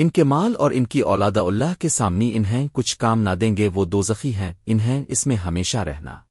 ان کے مال اور ان کی اولاد اللہ کے سامنے انہیں کچھ کام نہ دیں گے، وہ دوزخی ہیں، انہیں اس میں ہمیشہ رہنا۔